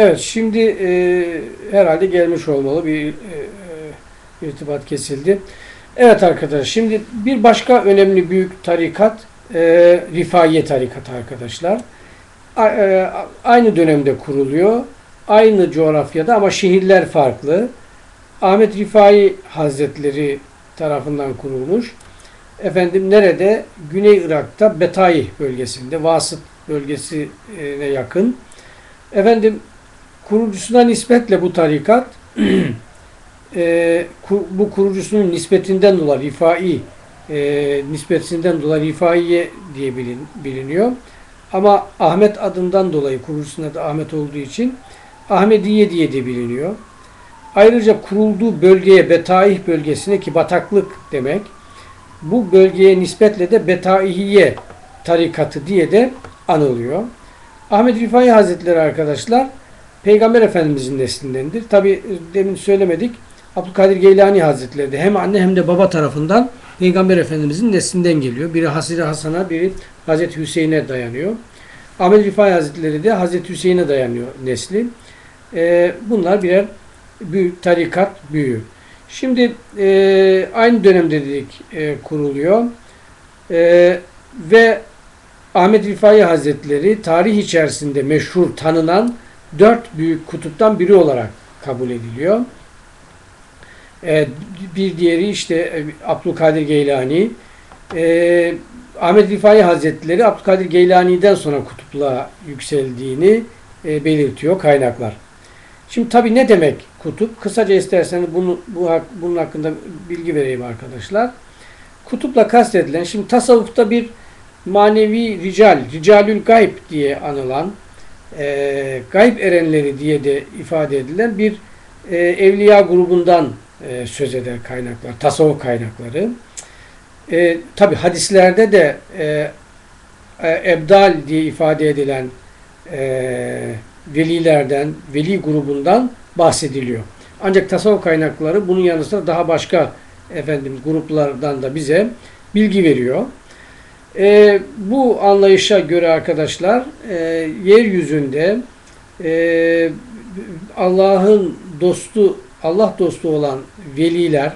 Evet, şimdi e, herhalde gelmiş olmalı bir e, e, irtibat kesildi. Evet arkadaşlar, şimdi bir başka önemli büyük tarikat e, Rifaiye tarikatı arkadaşlar. A, e, aynı dönemde kuruluyor. Aynı coğrafyada ama şehirler farklı. Ahmet Rifai Hazretleri tarafından kurulmuş. Efendim nerede? Güney Irak'ta Betayi bölgesinde, Vasıt bölgesine yakın. Efendim kurucusuna nispetle bu tarikat e, bu kurucusunun nispetinden dolayı Rifai e, nispetinden dolayı Rifaiye diye bilin, biliniyor. Ama Ahmet adından dolayı kurucusunda da Ahmet olduğu için Ahmediye diye de biliniyor. Ayrıca kurulduğu bölgeye Betaih bölgesine ki bataklık demek bu bölgeye nispetle de Betaihiye tarikatı diye de anılıyor. Ahmet Rifai Hazretleri arkadaşlar Peygamber Efendimizin neslindendir. Tabi demin söylemedik. Abdülkadir Geylani Hazretleri de hem anne hem de baba tarafından Peygamber Efendimizin neslinden geliyor. Biri Hasire Hasan'a, biri Hazreti Hüseyin'e dayanıyor. Ahmet Rifai Hazretleri de Hazreti Hüseyin'e dayanıyor nesli. Ee, bunlar birer büyük tarikat büyüğü. Şimdi e, aynı dönemde dedik e, kuruluyor. E, ve Ahmet Rifai Hazretleri tarih içerisinde meşhur tanınan dört büyük kutuptan biri olarak kabul ediliyor. E, bir diğeri işte e, Abdülkadir Geylani. E, Ahmet Rifai Hazretleri Abdülkadir Geylani'den sonra kutupluğa yükseldiğini e, belirtiyor kaynaklar. Şimdi tabi ne demek kutup? Kısaca isterseniz bunu, bu, bunun hakkında bilgi vereyim arkadaşlar. Kutupla kastedilen, şimdi tasavvufta bir manevi rical, ricalül gayb diye anılan, e, gayb erenleri diye de ifade edilen bir e, evliya grubundan e, söz eder kaynaklar, tasavvuf kaynakları. E, Tabi hadislerde de e, e, ebdal diye ifade edilen e, velilerden, veli grubundan bahsediliyor. Ancak tasavvuf kaynakları bunun yanı sıra daha başka efendim gruplardan da bize bilgi veriyor. E, bu anlayışa göre arkadaşlar e, yeryüzünde e, Allah'ın dostu, Allah dostu olan veliler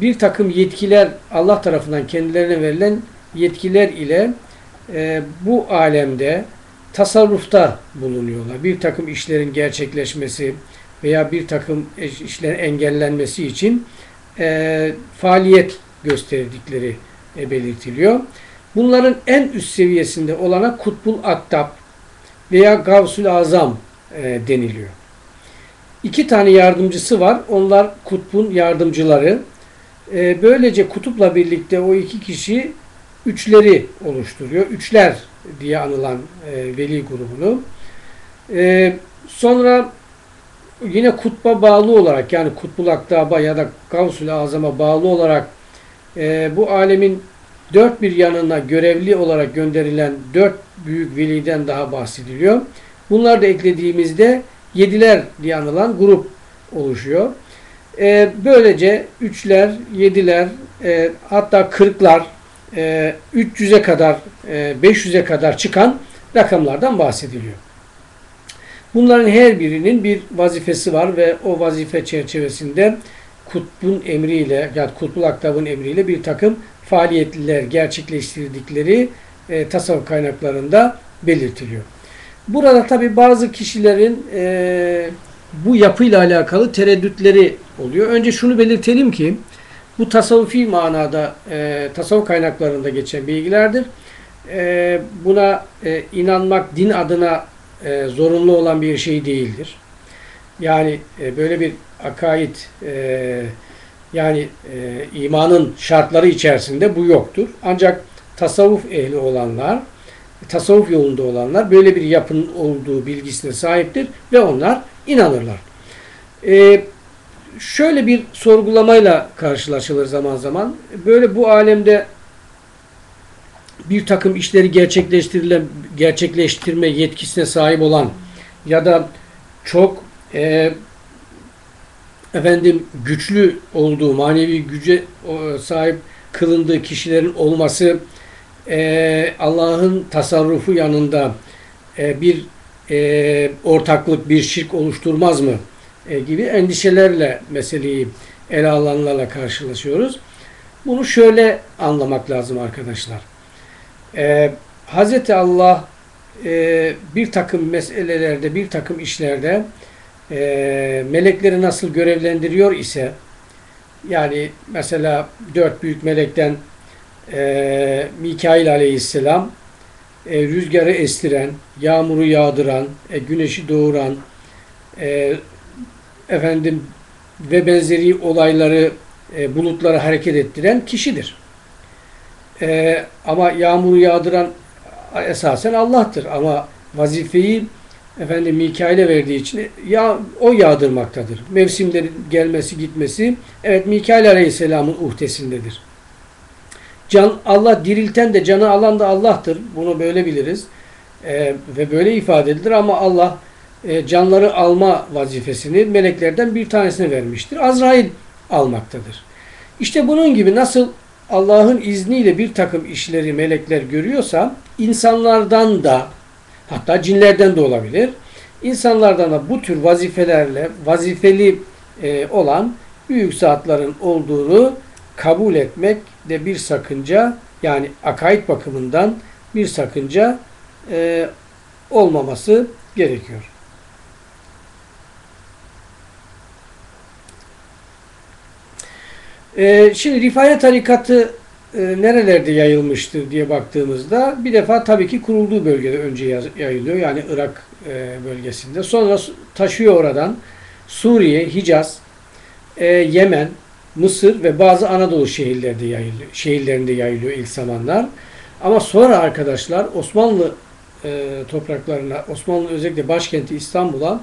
bir takım yetkiler Allah tarafından kendilerine verilen yetkiler ile e, bu alemde tasarrufta bulunuyorlar. Bir takım işlerin gerçekleşmesi veya bir takım işlerin engellenmesi için e, faaliyet gösterdikleri e, belirtiliyor. Bunların en üst seviyesinde olana Kutbul Attab veya Gavsul Azam e, deniliyor. İki tane yardımcısı var. Onlar kutbun yardımcıları. E, böylece kutupla birlikte o iki kişi üçleri oluşturuyor. Üçler diye anılan e, veli grubunu. E, sonra yine kutba bağlı olarak yani Kutbul Aktaba ya da Gavsul Azam'a bağlı olarak e, bu alemin dört bir yanına görevli olarak gönderilen dört büyük veliden daha bahsediliyor. Bunlar da eklediğimizde yediler diye anılan grup oluşuyor. E, böylece üçler, yediler, e, hatta kırklar, e, 300'e kadar, e, 500'e kadar çıkan rakamlardan bahsediliyor. Bunların her birinin bir vazifesi var ve o vazife çerçevesinde kutbun emriyle, yani kutbul aktabın emriyle bir takım faaliyetler gerçekleştirdikleri e, tasavvuf kaynaklarında belirtiliyor. Burada tabi bazı kişilerin e, bu yapıyla alakalı tereddütleri oluyor. Önce şunu belirtelim ki bu tasavvufi manada e, tasavvuf kaynaklarında geçen bilgilerdir. E, buna e, inanmak din adına e, zorunlu olan bir şey değildir. Yani e, böyle bir akaid e, yani e, imanın şartları içerisinde bu yoktur. Ancak tasavvuf ehli olanlar, tasavvuf yolunda olanlar böyle bir yapının olduğu bilgisine sahiptir ve onlar inanırlar. E, şöyle bir sorgulamayla karşılaşılır zaman zaman. Böyle bu alemde bir takım işleri gerçekleştirilen, gerçekleştirme yetkisine sahip olan ya da çok e, efendim güçlü olduğu, manevi güce sahip kılındığı kişilerin olması e, Allah'ın tasarrufu yanında e, bir e, ortaklık bir şirk oluşturmaz mı e, gibi endişelerle meseleyi ele alanlarla karşılaşıyoruz. Bunu şöyle anlamak lazım arkadaşlar. E, Hz. Allah e, bir takım meselelerde, bir takım işlerde e, melekleri nasıl görevlendiriyor ise yani mesela dört büyük melekten e, Mikail aleyhisselam e, rüzgarı estiren, yağmuru yağdıran, e, güneşi doğuran, e, efendim ve benzeri olayları e, bulutları hareket ettiren kişidir. E, ama yağmuru yağdıran esasen Allah'tır. Ama vazifeyi efendim Mikail'e verdiği için ya o yağdırmaktadır. Mevsimlerin gelmesi gitmesi evet Mikail Aleyhisselam'ın uhdesindedir. Can Allah dirilten de canı alan da Allah'tır. Bunu böyle biliriz. Ee, ve böyle ifade edilir ama Allah e, canları alma vazifesini meleklerden bir tanesine vermiştir. Azrail almaktadır. İşte bunun gibi nasıl Allah'ın izniyle bir takım işleri melekler görüyorsa insanlardan da hatta cinlerden de olabilir. İnsanlardan da bu tür vazifelerle vazifeli e, olan büyük zatların olduğunu kabul etmek de bir sakınca yani akaid bakımından bir sakınca e, olmaması gerekiyor. E, şimdi Rifaya tarikatı nerelerde yayılmıştır diye baktığımızda bir defa tabii ki kurulduğu bölgede önce yayılıyor. Yani Irak e, bölgesinde. Sonra taşıyor oradan Suriye, Hicaz, e, Yemen, Mısır ve bazı Anadolu şehirlerinde yayılıyor, şehirlerinde yayılıyor ilk zamanlar. Ama sonra arkadaşlar Osmanlı e, topraklarına, Osmanlı özellikle başkenti İstanbul'a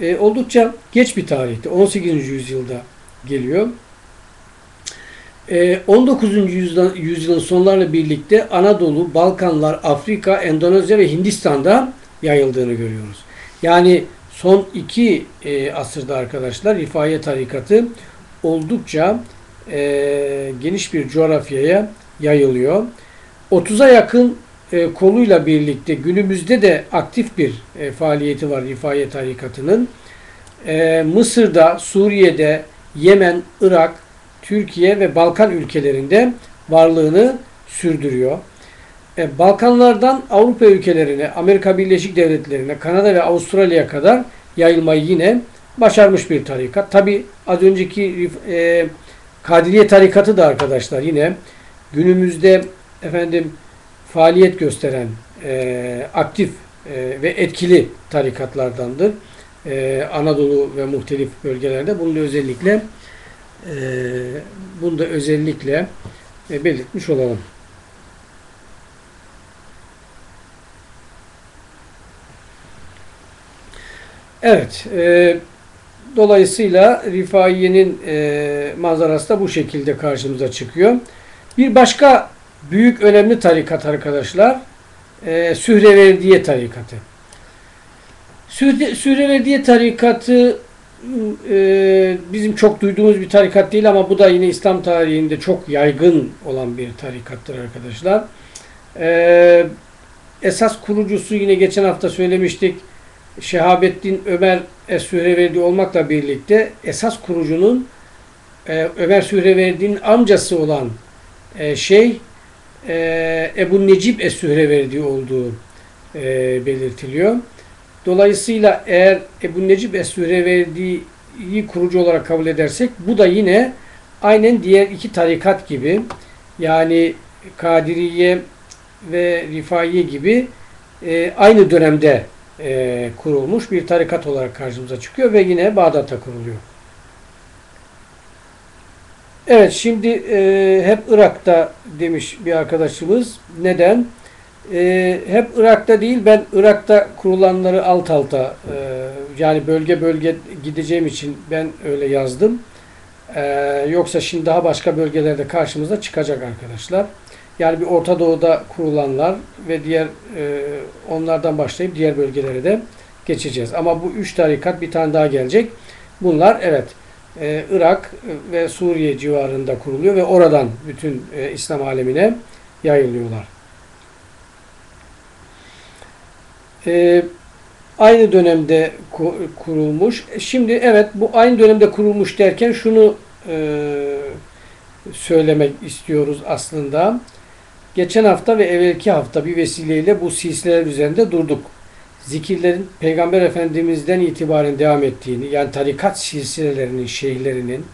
e, oldukça geç bir tarihte, 18. yüzyılda geliyor. 19. Ee, yüzyılın, yüzyılın sonlarıyla birlikte Anadolu, Balkanlar, Afrika, Endonezya ve Hindistan'da yayıldığını görüyoruz. Yani son iki e, asırda arkadaşlar Rifaye tarikatı oldukça e, geniş bir coğrafyaya yayılıyor. 30'a yakın e, koluyla birlikte günümüzde de aktif bir e, faaliyeti var Rifaye tarikatının. E, Mısır'da, Suriye'de, Yemen, Irak, Türkiye ve Balkan ülkelerinde varlığını sürdürüyor. E, Balkanlardan Avrupa ülkelerine, Amerika Birleşik Devletleri'ne, Kanada ve Avustralya'ya kadar yayılmayı yine başarmış bir tarikat. Tabi az önceki e, Kadiriye tarikatı da arkadaşlar yine günümüzde efendim faaliyet gösteren e, aktif e, ve etkili tarikatlardandır. E, Anadolu ve muhtelif bölgelerde bunu özellikle bunu da özellikle e, belirtmiş olalım. Evet. E, dolayısıyla Rifaiye'nin e, manzarası da bu şekilde karşımıza çıkıyor. Bir başka büyük önemli tarikat arkadaşlar e, Sühreverdiye tarikatı. Sühreverdiye tarikatı e, bizim çok duyduğumuz bir tarikat değil ama bu da yine İslam tarihinde çok yaygın olan bir tarikattır arkadaşlar. E, esas kurucusu yine geçen hafta söylemiştik. Şehabettin Ömer Es-Sühreverdi olmakla birlikte esas kurucunun e, Ömer Sühreverdi'nin amcası olan e, şey e, Ebu Necip Es-Sühreverdi olduğu e, belirtiliyor. Dolayısıyla eğer Ebu Necip Es-Sühreverdi'yi kurucu olarak kabul edersek bu da yine aynen diğer iki tarikat gibi yani Kadiriye ve Rifaiye gibi e, aynı dönemde e, kurulmuş bir tarikat olarak karşımıza çıkıyor ve yine Bağdat'ta kuruluyor. Evet şimdi e, hep Irak'ta demiş bir arkadaşımız. Neden? E, hep Irak'ta değil ben Irak'ta kurulanları alt alta e, yani bölge bölge gideceğim için ben öyle yazdım. E, yoksa şimdi daha başka bölgelerde karşımıza çıkacak arkadaşlar. Yani bir Orta Doğu'da kurulanlar ve diğer e, onlardan başlayıp diğer bölgelere de geçeceğiz. Ama bu üç tarikat bir tane daha gelecek. Bunlar evet e, Irak ve Suriye civarında kuruluyor ve oradan bütün e, İslam alemine yayılıyorlar. Ee, aynı dönemde ku- kurulmuş. Şimdi evet bu aynı dönemde kurulmuş derken şunu e, söylemek istiyoruz aslında. Geçen hafta ve evvelki hafta bir vesileyle bu silsileler üzerinde durduk. Zikirlerin Peygamber Efendimiz'den itibaren devam ettiğini, yani tarikat silsilelerinin, şeyhlerinin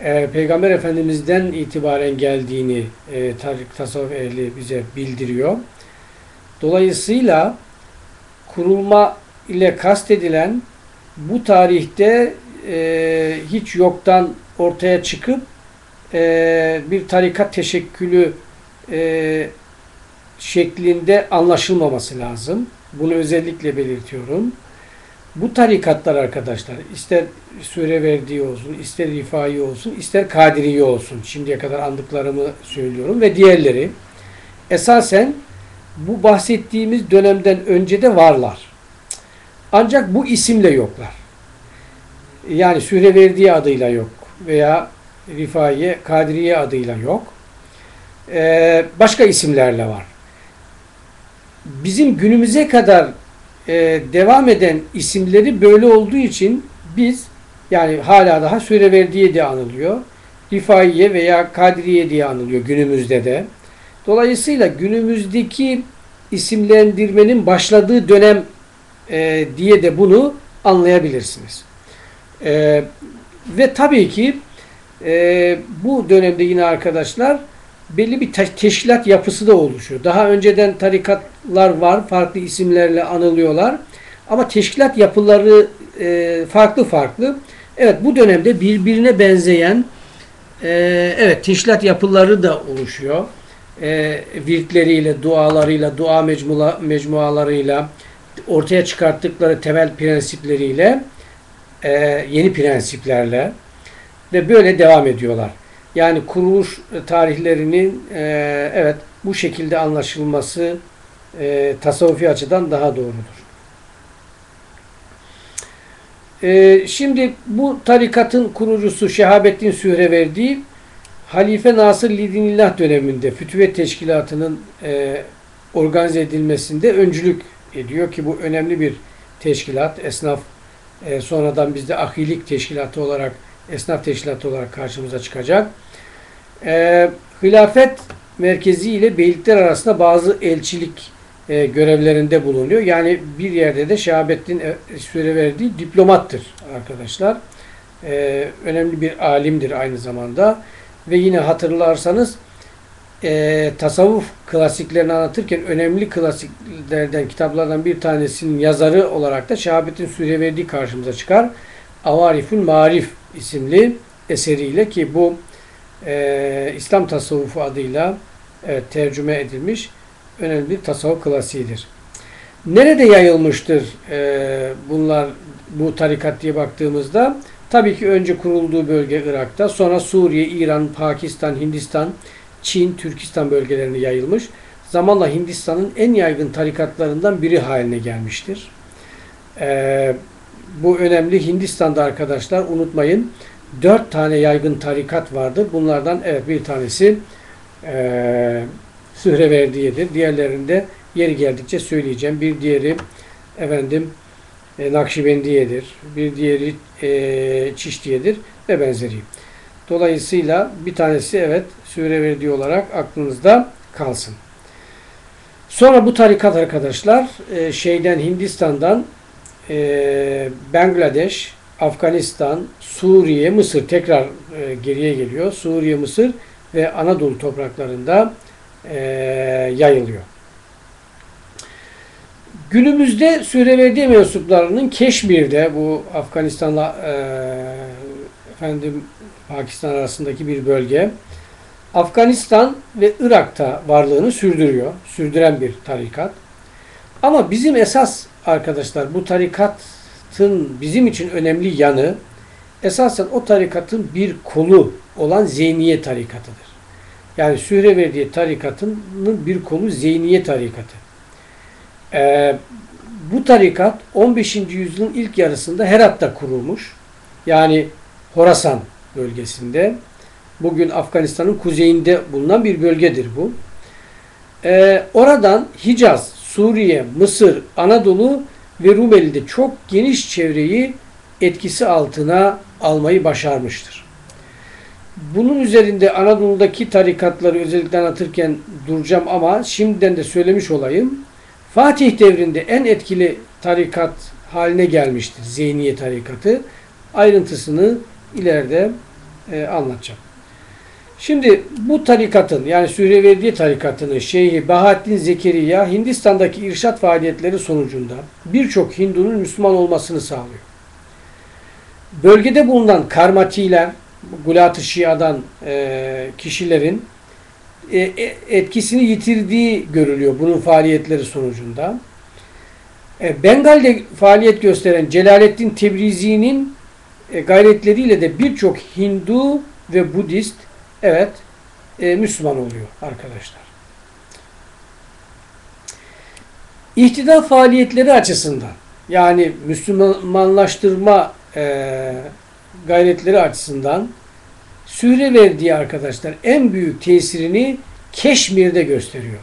e, Peygamber Efendimiz'den itibaren geldiğini e, tarik tasavvuf ehli bize bildiriyor. Dolayısıyla kurulma ile kastedilen bu tarihte e, hiç yoktan ortaya çıkıp e, bir tarikat teşekkülü e, şeklinde anlaşılmaması lazım. Bunu özellikle belirtiyorum. Bu tarikatlar arkadaşlar ister süre verdiği olsun, ister rifai olsun, ister kadiriye olsun. Şimdiye kadar andıklarımı söylüyorum ve diğerleri esasen bu bahsettiğimiz dönemden önce de varlar. Ancak bu isimle yoklar. Yani süre verdiği adıyla yok veya rifaiye, kadiriye adıyla yok. Ee, başka isimlerle var. Bizim günümüze kadar e, devam eden isimleri böyle olduğu için biz yani hala daha süre verdiği diye anılıyor. Rifaiye veya Kadiriye diye anılıyor günümüzde de. Dolayısıyla günümüzdeki isimlendirmenin başladığı dönem e, diye de bunu anlayabilirsiniz. E, ve tabii ki e, bu dönemde yine arkadaşlar belli bir te- teşkilat yapısı da oluşuyor. Daha önceden tarikatlar var, farklı isimlerle anılıyorlar. Ama teşkilat yapıları e, farklı farklı. Evet bu dönemde birbirine benzeyen e, evet teşkilat yapıları da oluşuyor. E, virtleriyle, dualarıyla, dua mecmula, mecmualarıyla, ortaya çıkarttıkları temel prensipleriyle, e, yeni prensiplerle ve böyle devam ediyorlar. Yani kuruluş tarihlerinin e, evet bu şekilde anlaşılması e, tasavvufi açıdan daha doğrudur. E, şimdi bu tarikatın kurucusu Şehabettin Sühreverdi Halife Nasır Lidinillah döneminde Fütüvet Teşkilatı'nın e, organize edilmesinde öncülük ediyor ki bu önemli bir teşkilat. Esnaf e, sonradan bizde ahilik teşkilatı olarak esnaf teşkilatı olarak karşımıza çıkacak. E, hilafet merkezi ile beylikler arasında bazı elçilik e, görevlerinde bulunuyor. Yani bir yerde de Şehabettin e, süre verdiği diplomattır arkadaşlar. E, önemli bir alimdir aynı zamanda. Ve yine hatırlarsanız e, tasavvuf klasiklerini anlatırken önemli klasiklerden, kitaplardan bir tanesinin yazarı olarak da Şehabettin Süreverdi karşımıza çıkar. Avarifun Marif isimli eseriyle ki bu e, İslam tasavvufu adıyla evet, tercüme edilmiş önemli bir tasavvuf klasiğidir. Nerede yayılmıştır e, bunlar bu tarikat diye baktığımızda? Tabii ki önce kurulduğu bölge Irak'ta, sonra Suriye, İran, Pakistan, Hindistan, Çin, Türkistan bölgelerine yayılmış. Zamanla Hindistan'ın en yaygın tarikatlarından biri haline gelmiştir. Ee, bu önemli Hindistan'da arkadaşlar unutmayın dört tane yaygın tarikat vardır. Bunlardan evet bir tanesi e, Sühreverdiye'dir. Diğerlerinde yeri geldikçe söyleyeceğim. Bir diğeri efendim e, Nakşibendiye'dir. Bir diğeri e, Çiştiye'dir ve benzeri. Dolayısıyla bir tanesi evet Sühreverdi olarak aklınızda kalsın. Sonra bu tarikat arkadaşlar e, şeyden Hindistan'dan e, Bangladeş, Afganistan, Suriye, Mısır tekrar e, geriye geliyor. Suriye, Mısır ve Anadolu topraklarında e, yayılıyor. Günümüzde Süreverdi mensuplarının Keşmir'de bu Afganistan'la e, efendim Pakistan arasındaki bir bölge. Afganistan ve Irak'ta varlığını sürdürüyor. Sürdüren bir tarikat. Ama bizim esas arkadaşlar bu tarikatın bizim için önemli yanı esasen o tarikatın bir kolu olan Zeyniye tarikatıdır. Yani Sühreverdiye tarikatının bir kolu Zeyniye tarikatı. Ee, bu tarikat 15. yüzyılın ilk yarısında Herat'ta kurulmuş. Yani Horasan bölgesinde. Bugün Afganistan'ın kuzeyinde bulunan bir bölgedir bu. Ee, oradan Hicaz, Suriye, Mısır, Anadolu ve Rumeli'de çok geniş çevreyi etkisi altına almayı başarmıştır. Bunun üzerinde Anadolu'daki tarikatları özellikle anlatırken duracağım ama şimdiden de söylemiş olayım. Fatih devrinde en etkili tarikat haline gelmiştir Zeyniye tarikatı. Ayrıntısını ileride e, anlatacağım. Şimdi bu tarikatın yani Sühreverdiye tarikatının Şeyhi Bahattin Zekeriya Hindistan'daki irşat faaliyetleri sonucunda birçok Hindu'nun Müslüman olmasını sağlıyor. Bölgede bulunan karmatiler, Gulat-ı Şia'dan e, kişilerin etkisini yitirdiği görülüyor bunun faaliyetleri sonucunda. E, Bengal'de faaliyet gösteren Celaleddin Tebrizi'nin e, gayretleriyle de birçok Hindu ve Budist evet e, Müslüman oluyor arkadaşlar. İhtida faaliyetleri açısından yani Müslümanlaştırma e, gayretleri açısından Sühreverdiye arkadaşlar en büyük tesirini Keşmir'de gösteriyor.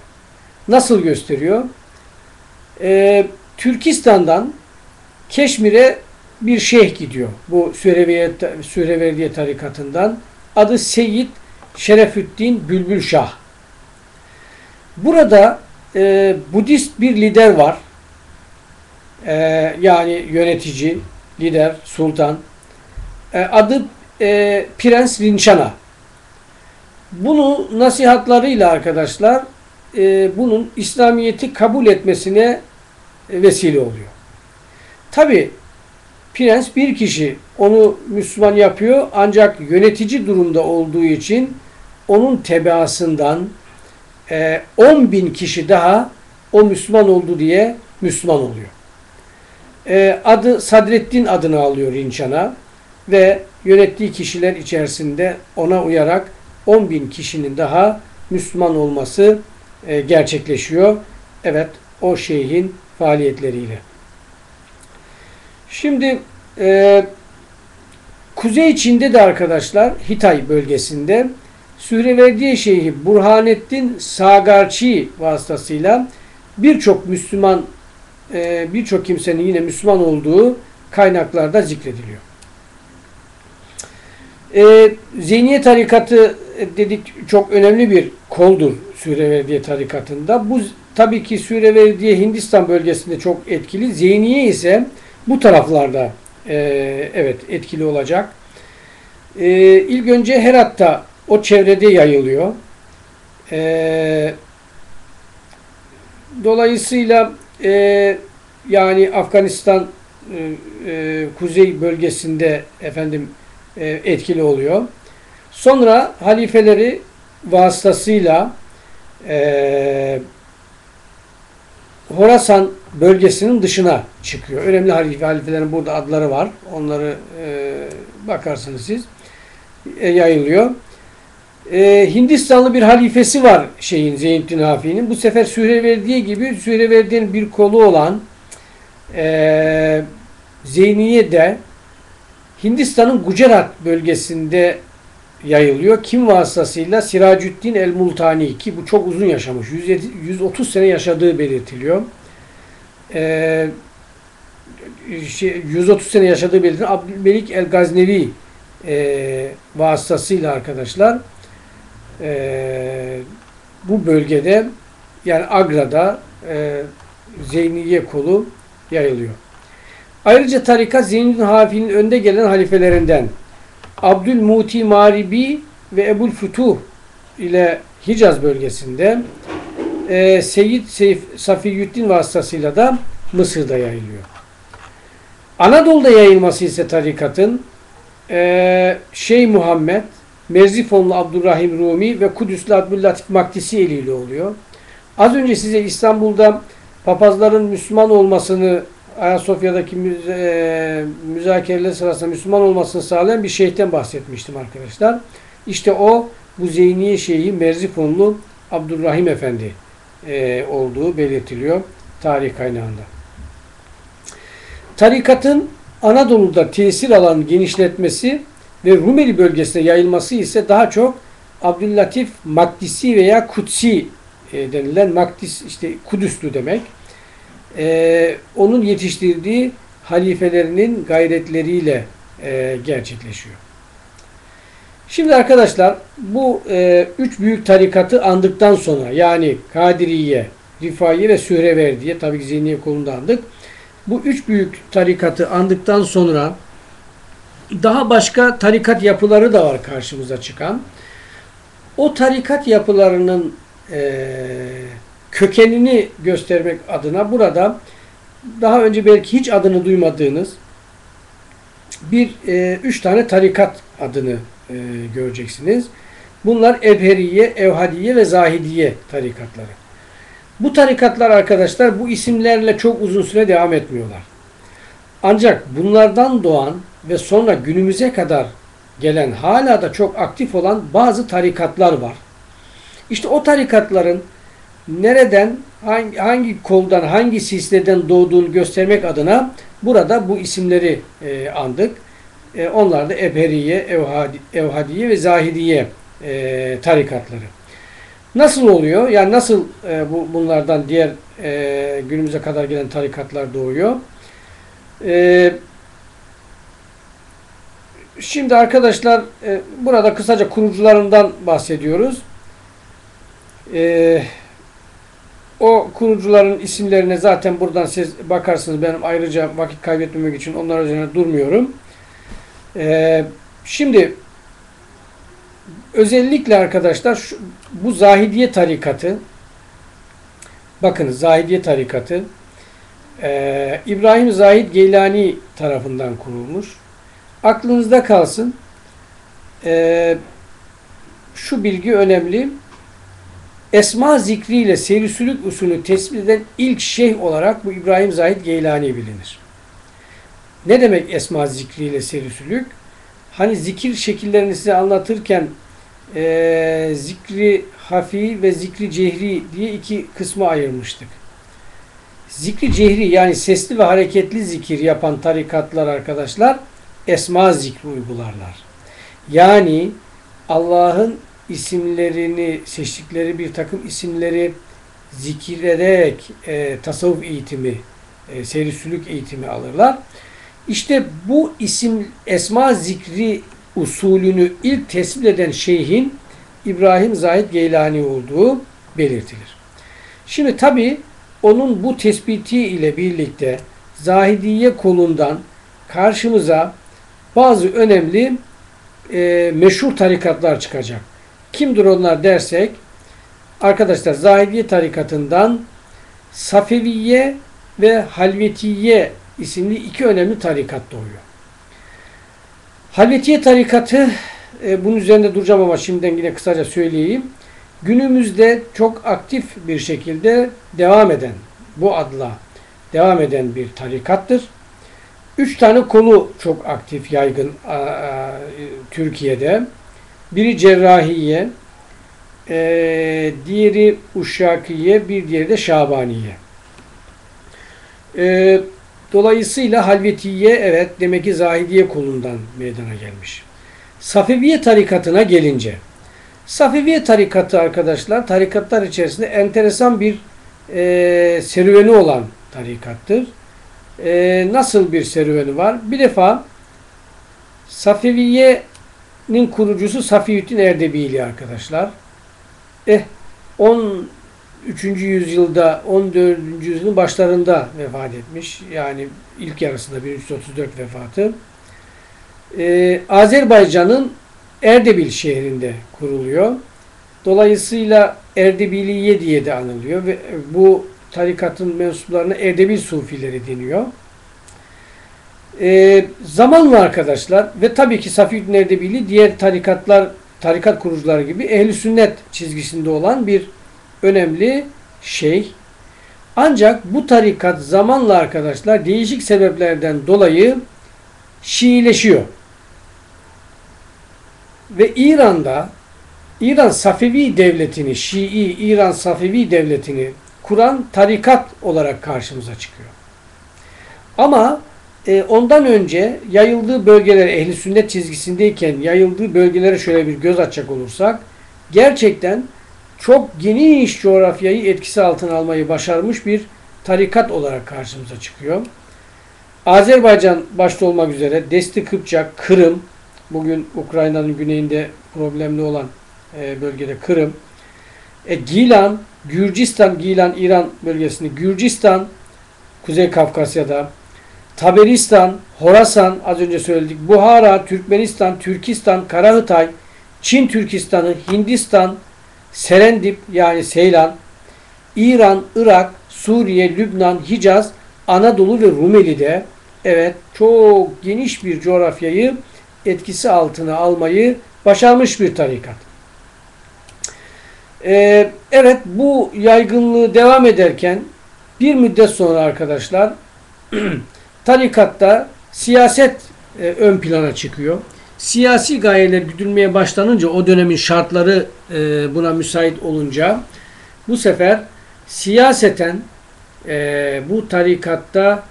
Nasıl gösteriyor? Ee, Türkistan'dan Keşmir'e bir şeyh gidiyor. Bu Sühreverdiye tarikatından. Adı Seyyid Şerefüddin Bülbül Şah. Burada e, Budist bir lider var. E, yani yönetici, lider, sultan. E, adı e, Prens Rinçana. Bunu nasihatlarıyla arkadaşlar e, bunun İslamiyet'i kabul etmesine vesile oluyor. Tabi Prens bir kişi onu Müslüman yapıyor ancak yönetici durumda olduğu için onun tebaasından e, 10 bin kişi daha o Müslüman oldu diye Müslüman oluyor. E, adı Sadreddin adını alıyor Rinçana ve yönettiği kişiler içerisinde ona uyarak 10 bin kişinin daha Müslüman olması e, gerçekleşiyor. Evet o şeyhin faaliyetleriyle. Şimdi e, Kuzey Çin'de de arkadaşlar Hitay bölgesinde Sühreverdiye Şeyhi Burhanettin Sagarçi vasıtasıyla birçok Müslüman e, birçok kimsenin yine Müslüman olduğu kaynaklarda zikrediliyor. E, Zeyniye tarikatı dedik çok önemli bir koldur Süreverdiye tarikatında. Bu tabii ki Süreverdiye Hindistan bölgesinde çok etkili. Zeyniye ise bu taraflarda e, evet etkili olacak. E, ilk önce Herat'ta o çevrede yayılıyor. E, dolayısıyla e, yani Afganistan e, e, kuzey bölgesinde efendim etkili oluyor. Sonra halifeleri vasıtasıyla e, Horasan bölgesinin dışına çıkıyor. Önemli halife, halifelerin burada adları var. Onları e, bakarsınız siz. E, yayılıyor. E, Hindistanlı bir halifesi var şeyin Zeynettin Hafi'nin. Bu sefer Sühreverdiye gibi Sühreverdiye'nin bir kolu olan e, Zeyniye de Hindistan'ın Gujarat bölgesinde yayılıyor. Kim vasıtasıyla? Siracüddin el-Multani ki bu çok uzun yaşamış. 107, 130 sene yaşadığı belirtiliyor. Ee, şey, 130 sene yaşadığı belirtiliyor. Abdülmelik el-Gaznevi e, vasıtasıyla arkadaşlar e, bu bölgede yani Agra'da e, Zeyniye kolu yayılıyor. Ayrıca tarikat Zeynüddin Hafi'nin önde gelen halifelerinden Abdülmuti Maribi ve Ebul Futuh ile Hicaz bölgesinde e, Seyyid Seyf, Safiyüddin vasıtasıyla da Mısır'da yayılıyor. Anadolu'da yayılması ise tarikatın e, Şeyh Muhammed, Merzifonlu Abdurrahim Rumi ve Kudüs'lü Abdüllatif Maktisi eliyle oluyor. Az önce size İstanbul'da papazların Müslüman olmasını Ayasofya'daki müze, e, müzakereler sırasında Müslüman olmasını sağlayan bir şeyhten bahsetmiştim arkadaşlar. İşte o bu Zeyniye Şeyhi Merzifonlu Abdurrahim Efendi e, olduğu belirtiliyor tarih kaynağında. Tarikatın Anadolu'da tesir alan genişletmesi ve Rumeli bölgesine yayılması ise daha çok Abdüllatif Makdisi veya Kutsi e, denilen Makdis işte Kudüslü demek e, onun yetiştirdiği halifelerinin gayretleriyle e, gerçekleşiyor. Şimdi arkadaşlar bu e, üç büyük tarikatı andıktan sonra yani Kadiriye, Rifaiye ve Sühreverdiye tabi ki Zihniye kolunda andık. Bu üç büyük tarikatı andıktan sonra daha başka tarikat yapıları da var karşımıza çıkan. O tarikat yapılarının e, kökenini göstermek adına burada daha önce belki hiç adını duymadığınız bir e, üç tane tarikat adını e, göreceksiniz. Bunlar Ebheriye, Evhadiye ve Zahidiye tarikatları. Bu tarikatlar arkadaşlar bu isimlerle çok uzun süre devam etmiyorlar. Ancak bunlardan doğan ve sonra günümüze kadar gelen hala da çok aktif olan bazı tarikatlar var. İşte o tarikatların nereden, hangi, hangi koldan, hangi silsileden doğduğunu göstermek adına burada bu isimleri e, andık. E, onlar da Ebheriye, Evhadi, Evhadiye ve Zahidiye e, tarikatları. Nasıl oluyor? Yani nasıl e, bu bunlardan diğer e, günümüze kadar gelen tarikatlar doğuyor? E, şimdi arkadaşlar e, burada kısaca kurucularından bahsediyoruz. E, o kurucuların isimlerine zaten buradan siz bakarsınız. Benim ayrıca vakit kaybetmemek için onlar üzerine durmuyorum. E, şimdi özellikle arkadaşlar şu, bu Zahidiye tarikatı bakın Zahidiye tarikatı e, İbrahim Zahid Geylani tarafından kurulmuş. Aklınızda kalsın. E, şu bilgi önemli. Esma zikriyle serisülük usulü tespit eden ilk şeyh olarak bu İbrahim Zahid Geylani bilinir. Ne demek esma zikriyle serisülük? Hani zikir şekillerini size anlatırken e, zikri hafi ve zikri cehri diye iki kısma ayırmıştık. Zikri cehri yani sesli ve hareketli zikir yapan tarikatlar arkadaşlar esma zikri uygularlar. Yani Allah'ın isimlerini, seçtikleri bir takım isimleri zikir ederek e, tasavvuf eğitimi, e, seyri eğitimi alırlar. İşte bu isim esma zikri usulünü ilk tespit eden şeyhin İbrahim Zahid Geylani olduğu belirtilir. Şimdi tabi onun bu tespiti ile birlikte Zahidiye kolundan karşımıza bazı önemli e, meşhur tarikatlar çıkacak. Kimdir onlar dersek arkadaşlar Zahidiye tarikatından Safeviye ve Halvetiye isimli iki önemli tarikat doğuyor. Halvetiye tarikatı e, bunun üzerinde duracağım ama şimdiden yine kısaca söyleyeyim. Günümüzde çok aktif bir şekilde devam eden, bu adla devam eden bir tarikattır. Üç tane kolu çok aktif, yaygın a, a, Türkiye'de. Biri cerrahiye, e, diğeri uşakiye, bir diğeri de şabaniye. E, dolayısıyla halvetiye evet demek ki zahidiye kolundan meydana gelmiş. Safeviye tarikatına gelince, Safeviye tarikatı arkadaşlar tarikatlar içerisinde enteresan bir e, serüveni olan tarikattır. E, nasıl bir serüveni var? Bir defa Safeviye'nin kurucusu Safiyüddin Erdebili arkadaşlar. Eh 13. yüzyılda 14. yüzyılın başlarında vefat etmiş. Yani ilk yarısında 1334 vefatı. Ee, Azerbaycan'ın Erdebil şehrinde kuruluyor. Dolayısıyla Erdebiliye diye de anılıyor ve bu tarikatın mensuplarına Erdebil Sufileri deniyor. Ee, zamanla arkadaşlar ve tabii ki Safiyyüddin Erdebili diğer tarikatlar, tarikat kurucuları gibi ehli sünnet çizgisinde olan bir önemli şey. Ancak bu tarikat zamanla arkadaşlar değişik sebeplerden dolayı Şiileşiyor. Ve İran'da İran Safevi devletini, Şii İran Safevi devletini kuran tarikat olarak karşımıza çıkıyor. Ama e, ondan önce yayıldığı bölgeler ehli sünnet çizgisindeyken yayıldığı bölgelere şöyle bir göz açacak olursak gerçekten çok geniş coğrafyayı etkisi altına almayı başarmış bir tarikat olarak karşımıza çıkıyor. Azerbaycan başta olmak üzere Desti Kıpçak, Kırım, bugün Ukrayna'nın güneyinde problemli olan e, bölgede Kırım, e, Gilan, Gürcistan, Gilan İran bölgesinde, Gürcistan, Kuzey Kafkasya'da, Taberistan, Horasan az önce söyledik, Buhara, Türkmenistan, Türkistan, Karahıtay, Çin Türkistan'ı, Hindistan, Serendip yani Seylan, İran, Irak, Suriye, Lübnan, Hicaz, Anadolu ve Rumeli'de evet çok geniş bir coğrafyayı etkisi altına almayı başarmış bir tarikat. Ee, evet bu yaygınlığı devam ederken bir müddet sonra arkadaşlar tarikatta siyaset e, ön plana çıkıyor. Siyasi gayeler güdülmeye başlanınca o dönemin şartları e, buna müsait olunca bu sefer siyaseten e, bu tarikatta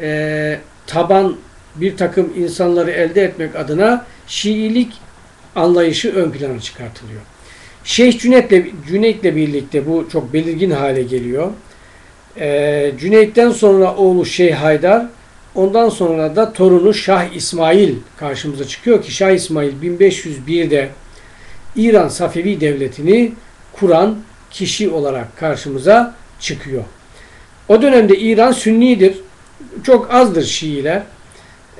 e, taban bir takım insanları elde etmek adına Şiilik anlayışı ön plana çıkartılıyor. Şeyh Cüneyt'le Cüneyt'le birlikte bu çok belirgin hale geliyor. Ee, Cüneyt'ten sonra oğlu Şeyh Haydar, ondan sonra da torunu Şah İsmail karşımıza çıkıyor ki Şah İsmail 1501'de İran Safevi Devleti'ni kuran kişi olarak karşımıza çıkıyor. O dönemde İran Sünnidir. Çok azdır Şiiler.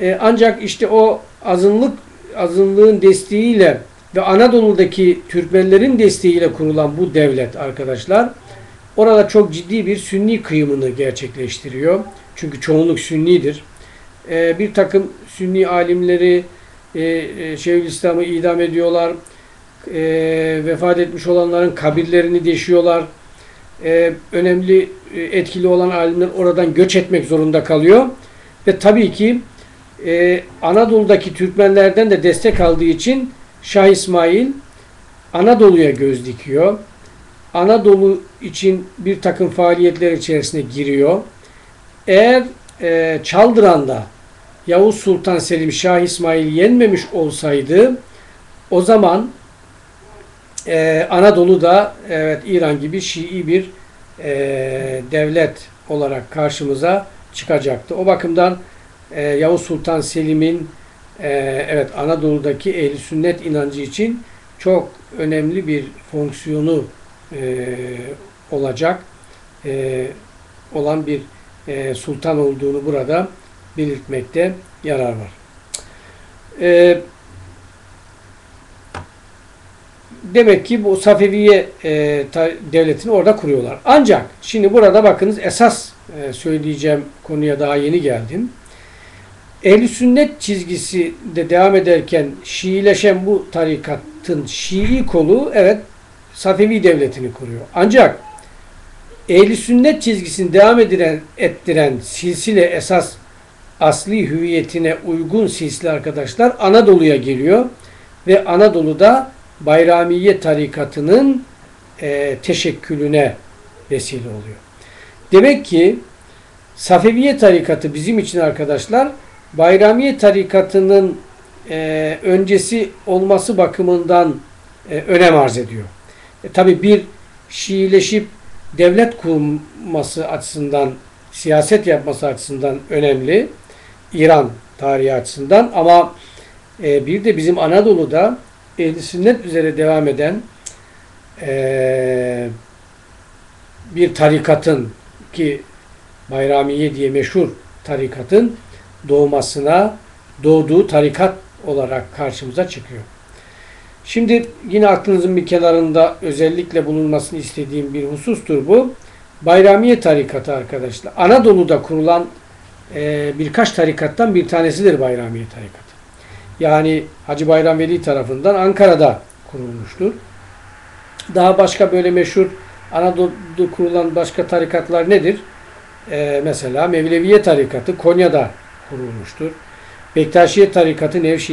Ee, ancak işte o azınlık azınlığın desteğiyle ve Anadolu'daki Türkmenlerin desteğiyle kurulan bu devlet arkadaşlar orada çok ciddi bir Sünni kıyımını gerçekleştiriyor. Çünkü çoğunluk Sünnidir. Ee, bir takım Sünni alimleri e, e, Şeyhülislam'ı idam ediyorlar. E, vefat etmiş olanların kabirlerini deşiyorlar. E, önemli e, etkili olan alimler oradan göç etmek zorunda kalıyor. Ve tabii ki e, Anadolu'daki Türkmenlerden de destek aldığı için Şah İsmail Anadolu'ya göz dikiyor. Anadolu için bir takım faaliyetler içerisine giriyor. Eğer e, Çaldıran'da Yavuz Sultan Selim Şah İsmail yenmemiş olsaydı o zaman e, Anadolu'da evet İran gibi Şii bir e, devlet olarak karşımıza çıkacaktı. O bakımdan e, Yavuz Sultan Selim'in e, evet Anadolu'daki ehli sünnet inancı için çok önemli bir fonksiyonu e, olacak e, olan bir e, sultan olduğunu burada belirtmekte yarar var. E, demek ki bu Safeviye e, ta, devletini orada kuruyorlar. Ancak şimdi burada bakınız esas e, söyleyeceğim konuya daha yeni geldim. Ehli sünnet çizgisi de devam ederken Şiileşen bu tarikatın Şii kolu evet Safevi devletini kuruyor. Ancak ehli sünnet çizgisini devam ediren, ettiren silsile esas asli hüviyetine uygun silsile arkadaşlar Anadolu'ya geliyor ve Anadolu'da Bayramiye tarikatının e, teşekkülüne vesile oluyor. Demek ki Safeviye tarikatı bizim için arkadaşlar Bayramiye tarikatının e, öncesi olması bakımından e, önem arz ediyor. E, Tabi bir Şiileşip devlet kurması açısından, siyaset yapması açısından önemli. İran tarihi açısından ama e, bir de bizim Anadolu'da ehl sünnet üzere devam eden e, bir tarikatın ki Bayramiye diye meşhur tarikatın doğmasına doğduğu tarikat olarak karşımıza çıkıyor. Şimdi yine aklınızın bir kenarında özellikle bulunmasını istediğim bir husustur bu. Bayramiye tarikatı arkadaşlar. Anadolu'da kurulan e, birkaç tarikattan bir tanesidir Bayramiye tarikatı. Yani Hacı Bayram Veli tarafından Ankara'da kurulmuştur. Daha başka böyle meşhur Anadolu'da kurulan başka tarikatlar nedir? Ee, mesela Mevleviye tarikatı Konya'da kurulmuştur. Bektaşiye tarikatı Nevşehir